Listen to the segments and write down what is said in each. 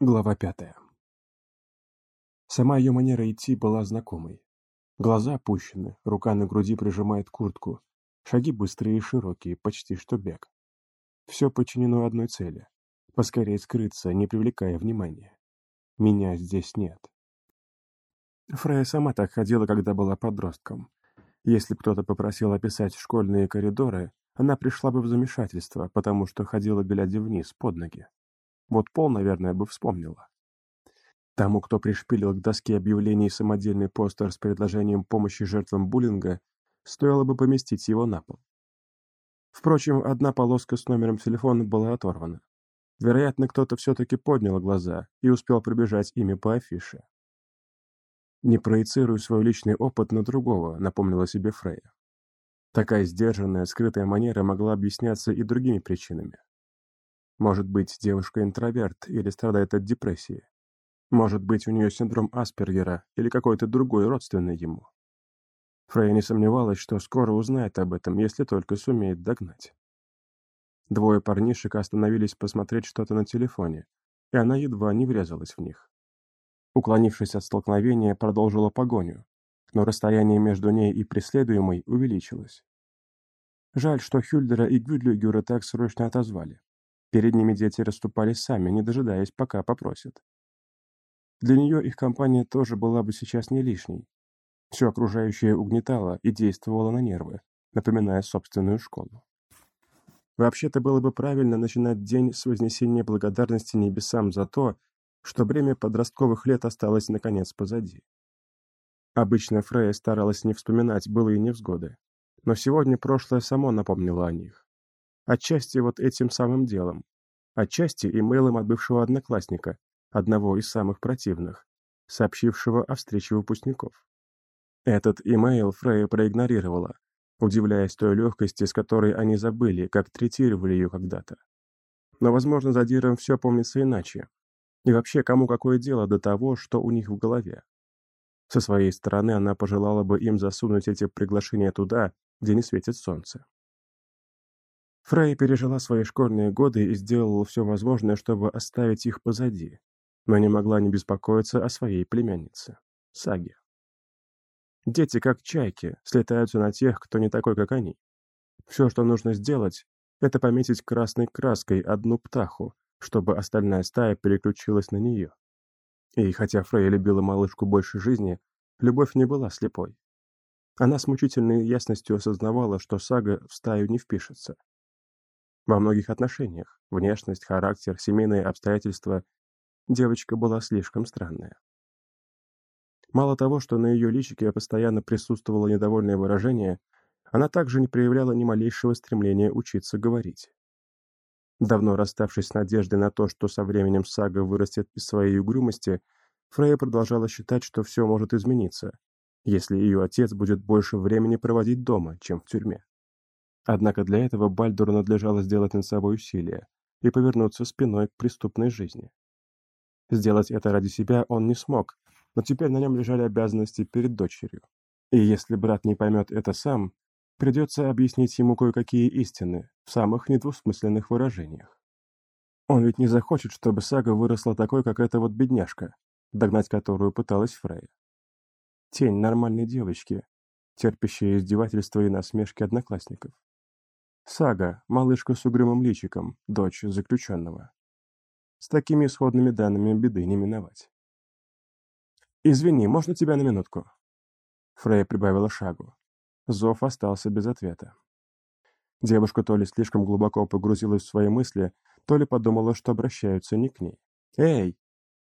Глава пятая. Сама ее манера идти была знакомой. Глаза опущены, рука на груди прижимает куртку, шаги быстрые и широкие, почти что бег. Все подчинено одной цели — поскорее скрыться, не привлекая внимания. Меня здесь нет. Фрея сама так ходила, когда была подростком. Если кто-то попросил описать школьные коридоры, она пришла бы в замешательство, потому что ходила, глядя вниз, под ноги. Вот Пол, наверное, бы вспомнила. Тому, кто пришпилил к доске объявлений самодельный постер с предложением помощи жертвам буллинга, стоило бы поместить его на пол. Впрочем, одна полоска с номером телефона была оторвана. Вероятно, кто-то все-таки поднял глаза и успел пробежать ими по афише. «Не проецируй свой личный опыт на другого», — напомнила себе Фрея. Такая сдержанная, скрытая манера могла объясняться и другими причинами. Может быть, девушка интроверт или страдает от депрессии. Может быть, у нее синдром Аспергера или какой-то другой родственный ему. Фрейя не сомневалась, что скоро узнает об этом, если только сумеет догнать. Двое парнишек остановились посмотреть что-то на телефоне, и она едва не врезалась в них. Уклонившись от столкновения, продолжила погоню, но расстояние между ней и преследуемой увеличилось. Жаль, что Хюльдера и Гюдлюгера так срочно отозвали. Перед ними дети расступались сами, не дожидаясь, пока попросят. Для нее их компания тоже была бы сейчас не лишней. Все окружающее угнетало и действовало на нервы, напоминая собственную школу. Вообще-то было бы правильно начинать день с вознесения благодарности небесам за то, что бремя подростковых лет осталось наконец позади. Обычно Фрея старалась не вспоминать былые невзгоды, но сегодня прошлое само напомнило о них. Отчасти вот этим самым делом. Отчасти имейлом от бывшего одноклассника, одного из самых противных, сообщившего о встрече выпускников. Этот имейл Фрея проигнорировала, удивляясь той легкости, с которой они забыли, как третировали ее когда-то. Но, возможно, за Диром все помнится иначе. И вообще, кому какое дело до того, что у них в голове? Со своей стороны она пожелала бы им засунуть эти приглашения туда, где не светит солнце. Фрей пережила свои школьные годы и сделала все возможное, чтобы оставить их позади, но не могла не беспокоиться о своей племяннице, Саге. Дети, как чайки, слетаются на тех, кто не такой, как они. Все, что нужно сделать, это пометить красной краской одну птаху, чтобы остальная стая переключилась на нее. И хотя Фрей любила малышку больше жизни, любовь не была слепой. Она с мучительной ясностью осознавала, что сага в стаю не впишется. Во многих отношениях – внешность, характер, семейные обстоятельства – девочка была слишком странная. Мало того, что на ее личике постоянно присутствовало недовольное выражение, она также не проявляла ни малейшего стремления учиться говорить. Давно расставшись с надеждой на то, что со временем сага вырастет из своей угрюмости, Фрейя продолжала считать, что все может измениться, если ее отец будет больше времени проводить дома, чем в тюрьме. Однако для этого Бальдуру надлежало сделать над собой усилие и повернуться спиной к преступной жизни. Сделать это ради себя он не смог, но теперь на нем лежали обязанности перед дочерью. И если брат не поймет это сам, придется объяснить ему кое-какие истины в самых недвусмысленных выражениях. Он ведь не захочет, чтобы сага выросла такой, как эта вот бедняжка, догнать которую пыталась Фрейя. Тень нормальной девочки, терпящая издевательства и насмешки одноклассников. Сага, малышка с угрюмым личиком, дочь заключенного. С такими исходными данными беды не миновать. «Извини, можно тебя на минутку?» Фрей прибавила шагу. Зов остался без ответа. Девушка то ли слишком глубоко погрузилась в свои мысли, то ли подумала, что обращаются не к ней. «Эй!»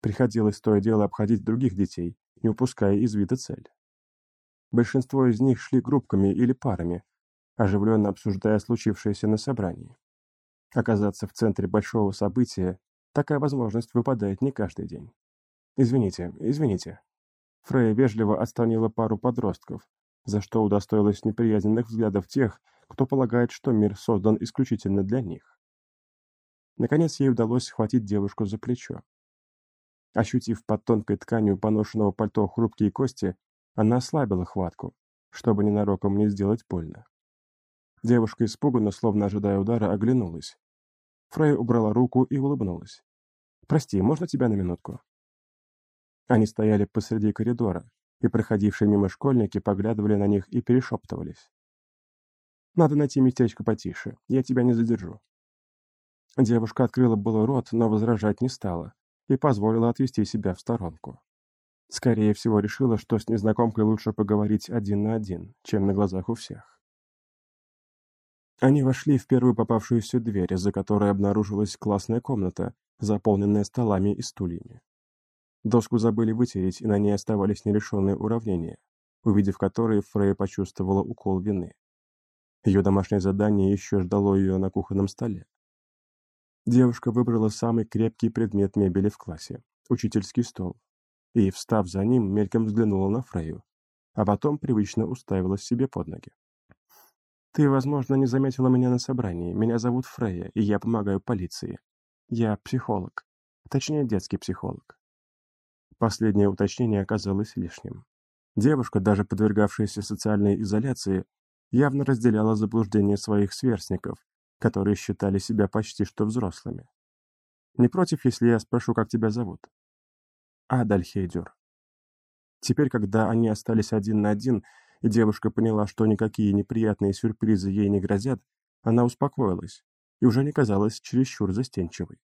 Приходилось то и дело обходить других детей, не упуская из вида цель. Большинство из них шли группками или парами, оживленно обсуждая случившееся на собрании. Оказаться в центре большого события – такая возможность выпадает не каждый день. «Извините, извините». Фрея вежливо отстранила пару подростков, за что удостоилась неприязненных взглядов тех, кто полагает, что мир создан исключительно для них. Наконец ей удалось схватить девушку за плечо. Ощутив под тонкой тканью поношенного пальто хрупкие кости, она ослабила хватку, чтобы ненароком не сделать больно. Девушка испуганно, словно ожидая удара, оглянулась. Фрей убрала руку и улыбнулась. Прости, можно тебя на минутку?» Они стояли посреди коридора, и проходившие мимо школьники поглядывали на них и перешептывались. «Надо найти местечко потише, я тебя не задержу». Девушка открыла было рот, но возражать не стала и позволила отвести себя в сторонку. Скорее всего, решила, что с незнакомкой лучше поговорить один на один, чем на глазах у всех. Они вошли в первую попавшуюся дверь, за которой обнаружилась классная комната, заполненная столами и стульями. Доску забыли вытереть, и на ней оставались нерешенные уравнения, увидев которые, Фрей почувствовала укол вины. Ее домашнее задание еще ждало ее на кухонном столе. Девушка выбрала самый крепкий предмет мебели в классе – учительский стол, и, встав за ним, мельком взглянула на Фрейю, а потом привычно уставилась себе под ноги. «Ты, возможно, не заметила меня на собрании. Меня зовут Фрейя, и я помогаю полиции. Я психолог. Точнее, детский психолог». Последнее уточнение оказалось лишним. Девушка, даже подвергавшаяся социальной изоляции, явно разделяла заблуждения своих сверстников которые считали себя почти что взрослыми. Не против, если я спрошу, как тебя зовут? Адальхейдюр. Теперь, когда они остались один на один, и девушка поняла, что никакие неприятные сюрпризы ей не грозят, она успокоилась и уже не казалась чересчур застенчивой.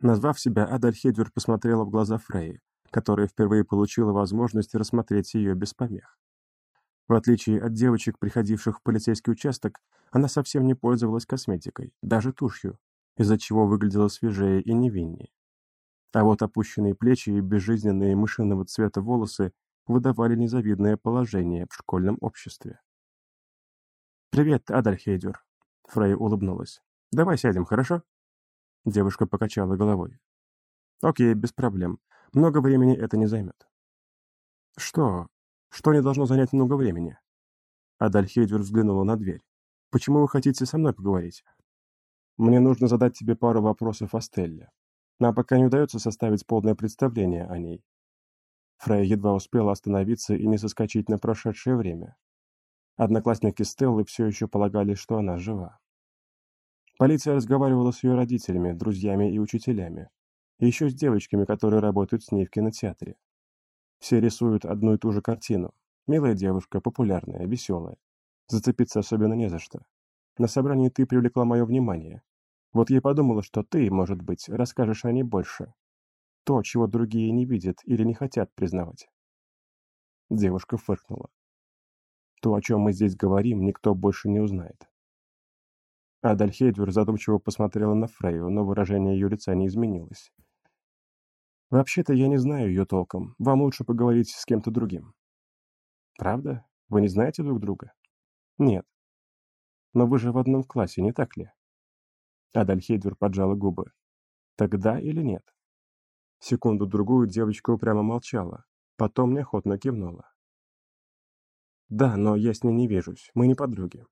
Назвав себя, Адальхейдюр посмотрела в глаза Фреи, которая впервые получила возможность рассмотреть ее без помех. В отличие от девочек, приходивших в полицейский участок, она совсем не пользовалась косметикой, даже тушью, из-за чего выглядела свежее и невиннее. А вот опущенные плечи и безжизненные мышиного цвета волосы выдавали незавидное положение в школьном обществе. «Привет, Адальхейдер», — Фрей улыбнулась. «Давай сядем, хорошо?» Девушка покачала головой. «Окей, без проблем. Много времени это не займет». «Что? Что не должно занять много времени?» Адальхейдер взглянула на дверь. «Почему вы хотите со мной поговорить?» «Мне нужно задать тебе пару вопросов о Стелле. Нам пока не удается составить полное представление о ней». Фрей едва успела остановиться и не соскочить на прошедшее время. Одноклассники Стеллы все еще полагали, что она жива. Полиция разговаривала с ее родителями, друзьями и учителями. И еще с девочками, которые работают с ней в кинотеатре. Все рисуют одну и ту же картину. Милая девушка, популярная, веселая. Зацепиться особенно не за что. На собрании ты привлекла мое внимание. Вот я подумала, что ты, может быть, расскажешь о ней больше. То, чего другие не видят или не хотят признавать. Девушка фыркнула. То, о чем мы здесь говорим, никто больше не узнает. Адальхейдвер задумчиво посмотрела на Фрейю, но выражение ее лица не изменилось. Вообще-то я не знаю ее толком. Вам лучше поговорить с кем-то другим. Правда? Вы не знаете друг друга? Нет. Но вы же в одном классе, не так ли? Адальхейдвер поджала губы. Тогда или нет? Секунду-другую девочка упрямо молчала, потом неохотно кивнула. Да, но я с ней не вижусь, мы не подруги.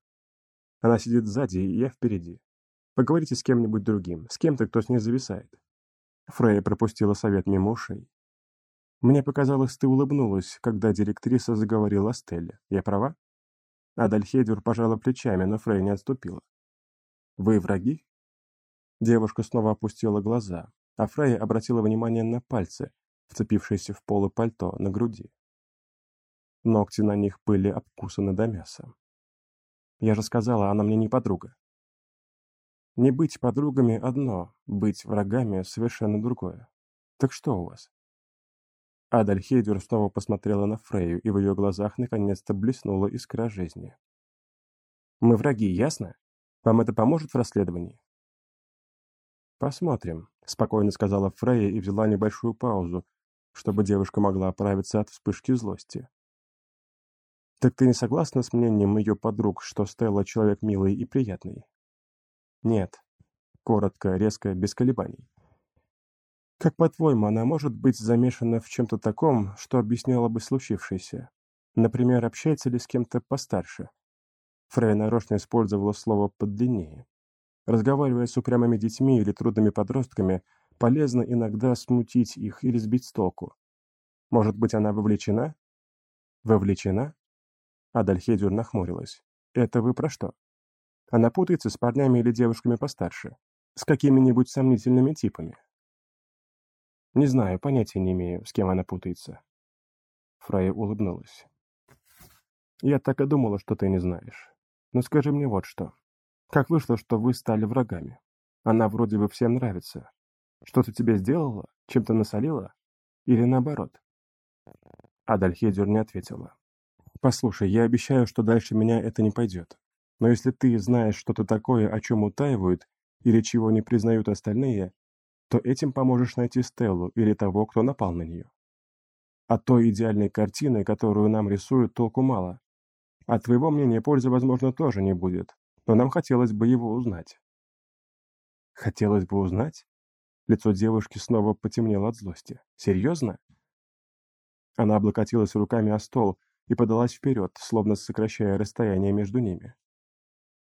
Она сидит сзади, и я впереди. Поговорите с кем-нибудь другим, с кем-то, кто с ней зависает. Фрейя пропустила совет мимо ушей. «Мне показалось, ты улыбнулась, когда директриса заговорила о Стелле. Я права?» Адальхейдер пожала плечами, но Фрей не отступила. «Вы враги?» Девушка снова опустила глаза, а Фрейя обратила внимание на пальцы, вцепившиеся в полы пальто на груди. Ногти на них были обкусаны до мяса. «Я же сказала, она мне не подруга». Не быть подругами одно, быть врагами совершенно другое. Так что у вас? Адальхейдер снова посмотрела на Фрейю, и в ее глазах наконец-то блеснула искра жизни. «Мы враги, ясно? Вам это поможет в расследовании?» «Посмотрим», — спокойно сказала Фрейя и взяла небольшую паузу, чтобы девушка могла оправиться от вспышки злости. «Так ты не согласна с мнением ее подруг, что Стелла человек милый и приятный?» Нет. Коротко, резко, без колебаний. Как по-твоему, она может быть замешана в чем-то таком, что объясняло бы случившееся? Например, общается ли с кем-то постарше? Фрей нарочно использовала слово «подлиннее». Разговаривая с упрямыми детьми или трудными подростками, полезно иногда смутить их или сбить с толку. Может быть, она вовлечена? Вовлечена? Адальхедюр нахмурилась. Это вы про что? Она путается с парнями или девушками постарше, с какими-нибудь сомнительными типами. Не знаю, понятия не имею, с кем она путается. Фрая улыбнулась. Я так и думала, что ты не знаешь. Но скажи мне вот что. Как вышло, что вы стали врагами? Она вроде бы всем нравится. Что-то тебе сделала? Чем-то насолила? Или наоборот?» Адальхедер не ответила. «Послушай, я обещаю, что дальше меня это не пойдет. Но если ты знаешь что-то такое, о чем утаивают, или чего не признают остальные, то этим поможешь найти Стеллу или того, кто напал на нее. От той идеальной картины, которую нам рисуют, толку мало. От твоего мнения пользы, возможно, тоже не будет, но нам хотелось бы его узнать. Хотелось бы узнать? Лицо девушки снова потемнело от злости. Серьезно? Она облокотилась руками о стол и подалась вперед, словно сокращая расстояние между ними.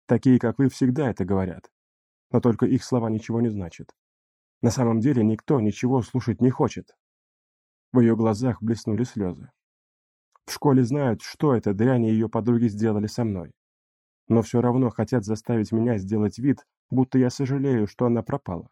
Такие, как вы, всегда это говорят. Но только их слова ничего не значат. На самом деле никто ничего слушать не хочет. В ее глазах блеснули слезы. В школе знают, что это дрянь и ее подруги сделали со мной. Но все равно хотят заставить меня сделать вид, будто я сожалею, что она пропала.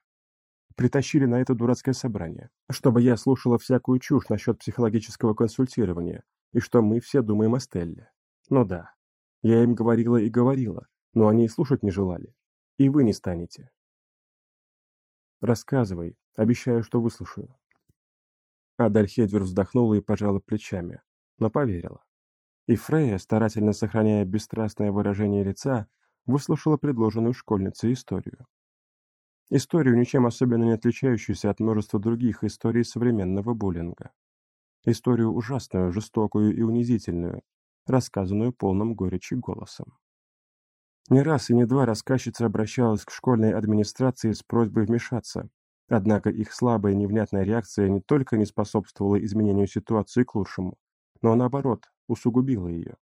Притащили на это дурацкое собрание, чтобы я слушала всякую чушь насчет психологического консультирования и что мы все думаем о Стелле. Ну да, я им говорила и говорила, но они и слушать не желали. И вы не станете. Рассказывай, обещаю, что выслушаю. Адальхедвер вздохнула и пожала плечами, но поверила. И Фрея, старательно сохраняя бесстрастное выражение лица, выслушала предложенную школьницей историю. Историю, ничем особенно не отличающуюся от множества других историй современного буллинга. Историю ужасную, жестокую и унизительную, рассказанную полным горечи голосом. Не раз и не два рассказчица обращалась к школьной администрации с просьбой вмешаться, однако их слабая невнятная реакция не только не способствовала изменению ситуации к лучшему, но наоборот, усугубила ее.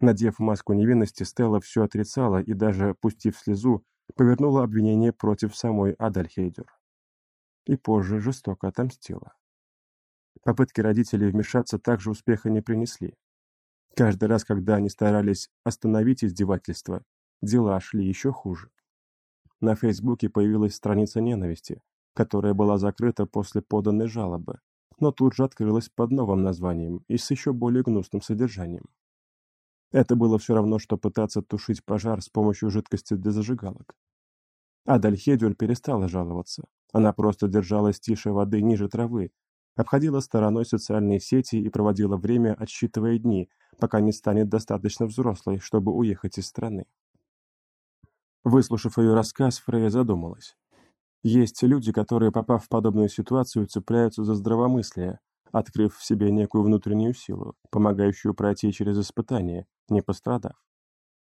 Надев маску невинности, Стелла все отрицала и даже, пустив слезу, повернула обвинение против самой Адальхейдер. И позже жестоко отомстила. Попытки родителей вмешаться также успеха не принесли. Каждый раз, когда они старались остановить издевательство, дела шли еще хуже. На Фейсбуке появилась страница ненависти, которая была закрыта после поданной жалобы, но тут же открылась под новым названием и с еще более гнусным содержанием. Это было все равно, что пытаться тушить пожар с помощью жидкости для зажигалок. Адальхедюль перестала жаловаться. Она просто держалась тише воды ниже травы, обходила стороной социальные сети и проводила время, отсчитывая дни, пока не станет достаточно взрослой, чтобы уехать из страны. Выслушав ее рассказ, Фрея задумалась. Есть люди, которые, попав в подобную ситуацию, цепляются за здравомыслие, открыв в себе некую внутреннюю силу, помогающую пройти через испытания, не пострадав.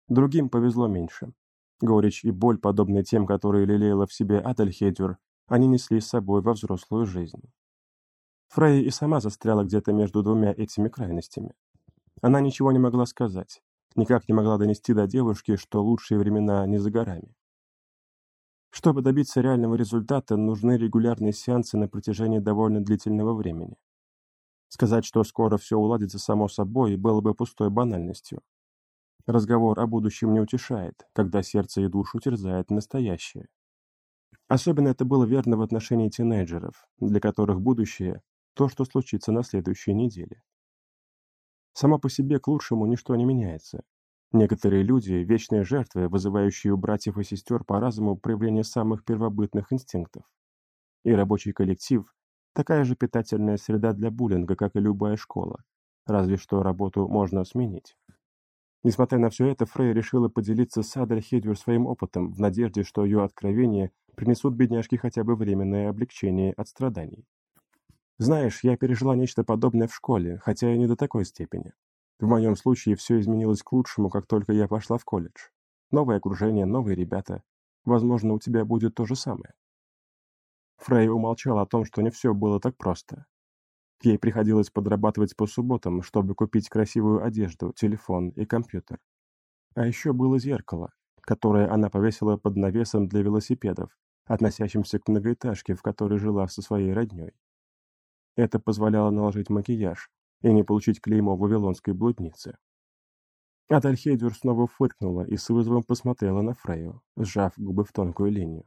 Другим повезло меньше. Горечь и боль, подобные тем, которые лелеяла в себе Адельхедвер, они несли с собой во взрослую жизнь. Фрейя и сама застряла где-то между двумя этими крайностями. Она ничего не могла сказать, никак не могла донести до девушки, что лучшие времена не за горами. Чтобы добиться реального результата, нужны регулярные сеансы на протяжении довольно длительного времени. Сказать, что скоро все уладится само собой, было бы пустой банальностью. Разговор о будущем не утешает, когда сердце и душу терзает настоящее. Особенно это было верно в отношении тинейджеров, для которых будущее – то, что случится на следующей неделе. Само по себе к лучшему ничто не меняется. Некоторые люди – вечные жертвы, вызывающие у братьев и сестер по разуму проявление самых первобытных инстинктов. И рабочий коллектив Такая же питательная среда для буллинга, как и любая школа, разве что работу можно сменить. Несмотря на все это, Фрей решила поделиться с Адель Хедвер своим опытом, в надежде, что ее откровения принесут бедняжке хотя бы временное облегчение от страданий. Знаешь, я пережила нечто подобное в школе, хотя и не до такой степени. В моем случае все изменилось к лучшему, как только я пошла в колледж. Новое окружение, новые ребята. Возможно, у тебя будет то же самое. Фрей умолчал о том, что не все было так просто. Ей приходилось подрабатывать по субботам, чтобы купить красивую одежду, телефон и компьютер. А еще было зеркало, которое она повесила под навесом для велосипедов, относящимся к многоэтажке, в которой жила со своей родней. Это позволяло наложить макияж и не получить клеймо вавилонской блудницы. Адальхейдюр снова фыркнула и с вызовом посмотрела на Фрею, сжав губы в тонкую линию.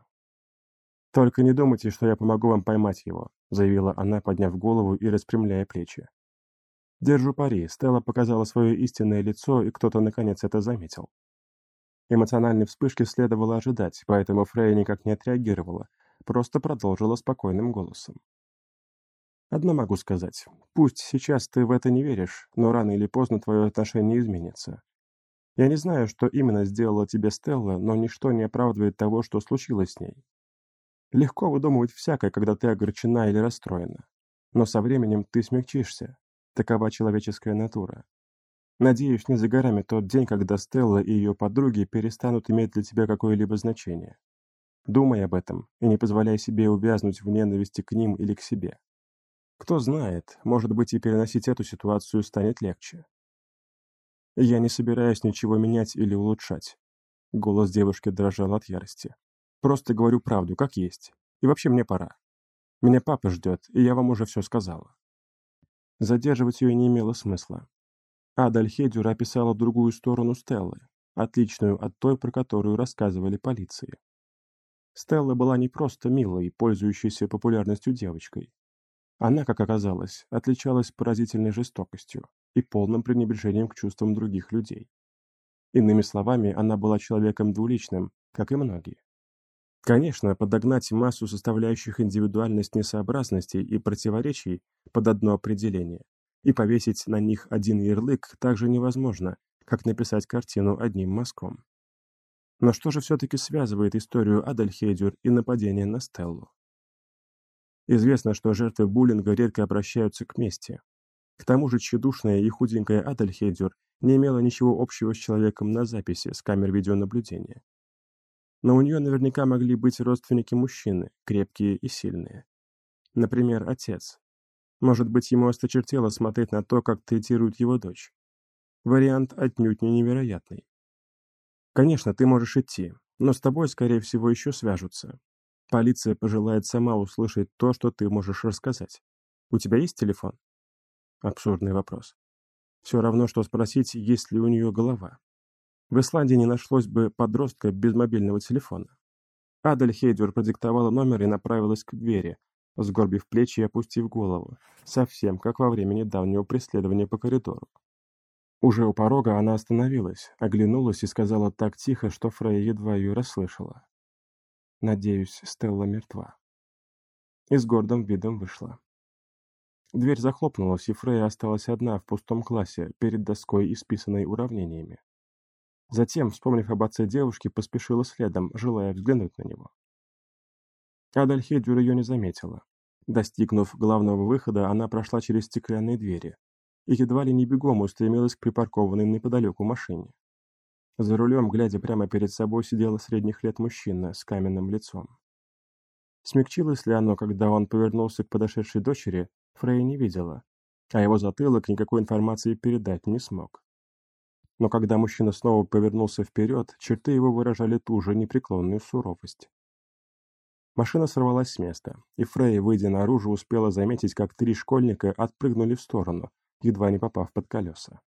«Только не думайте, что я помогу вам поймать его», заявила она, подняв голову и распрямляя плечи. Держу пари, Стелла показала свое истинное лицо, и кто-то наконец это заметил. Эмоциональной вспышки следовало ожидать, поэтому Фрейя никак не отреагировала, просто продолжила спокойным голосом. «Одно могу сказать. Пусть сейчас ты в это не веришь, но рано или поздно твое отношение изменится. Я не знаю, что именно сделала тебе Стелла, но ничто не оправдывает того, что случилось с ней. Легко выдумывать всякое, когда ты огорчена или расстроена. Но со временем ты смягчишься. Такова человеческая натура. Надеюсь, не за горами тот день, когда Стелла и ее подруги перестанут иметь для тебя какое-либо значение. Думай об этом и не позволяй себе увязнуть в ненависти к ним или к себе. Кто знает, может быть и переносить эту ситуацию станет легче. Я не собираюсь ничего менять или улучшать. Голос девушки дрожал от ярости. Просто говорю правду, как есть. И вообще мне пора. Меня папа ждет, и я вам уже все сказала. Задерживать ее не имело смысла. Ада Альхедюр описала другую сторону Стеллы, отличную от той, про которую рассказывали полиции. Стелла была не просто милой, пользующейся популярностью девочкой. Она, как оказалось, отличалась поразительной жестокостью и полным пренебрежением к чувствам других людей. Иными словами, она была человеком двуличным, как и многие. Конечно, подогнать массу составляющих индивидуальность несообразностей и противоречий под одно определение и повесить на них один ярлык также невозможно, как написать картину одним мазком. Но что же все-таки связывает историю Адельхейдюр и нападение на Стеллу? Известно, что жертвы буллинга редко обращаются к мести. К тому же тщедушная и худенькая Адельхейдюр не имела ничего общего с человеком на записи с камер видеонаблюдения. Но у нее наверняка могли быть родственники мужчины, крепкие и сильные. Например, отец, может быть, ему осточертело смотреть на то, как третирует его дочь. Вариант отнюдь не невероятный. Конечно, ты можешь идти, но с тобой, скорее всего, еще свяжутся. Полиция пожелает сама услышать то, что ты можешь рассказать. У тебя есть телефон? Абсурдный вопрос. Все равно, что спросить, есть ли у нее голова. В Исландии не нашлось бы подростка без мобильного телефона. Адель Хейдвер продиктовала номер и направилась к двери, сгорбив плечи и опустив голову, совсем как во время недавнего преследования по коридору. Уже у порога она остановилась, оглянулась и сказала так тихо, что Фрей едва ее расслышала. «Надеюсь, Стелла мертва». И с гордым видом вышла. Дверь захлопнулась, и Фрейя осталась одна в пустом классе, перед доской, исписанной уравнениями. Затем, вспомнив об отце девушки, поспешила следом, желая взглянуть на него. Адальхедюр ее не заметила. Достигнув главного выхода, она прошла через стеклянные двери и едва ли не бегом устремилась к припаркованной неподалеку машине. За рулем, глядя прямо перед собой, сидела средних лет мужчина с каменным лицом. Смягчилось ли оно, когда он повернулся к подошедшей дочери, Фрей не видела, а его затылок никакой информации передать не смог. Но когда мужчина снова повернулся вперед, черты его выражали ту же непреклонную суровость. Машина сорвалась с места, и Фрей, выйдя наружу, успела заметить, как три школьника отпрыгнули в сторону, едва не попав под колеса.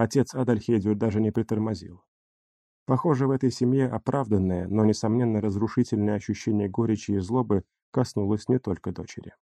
Отец Адальхедио даже не притормозил. Похоже, в этой семье оправданное, но, несомненно, разрушительное ощущение горечи и злобы коснулось не только дочери.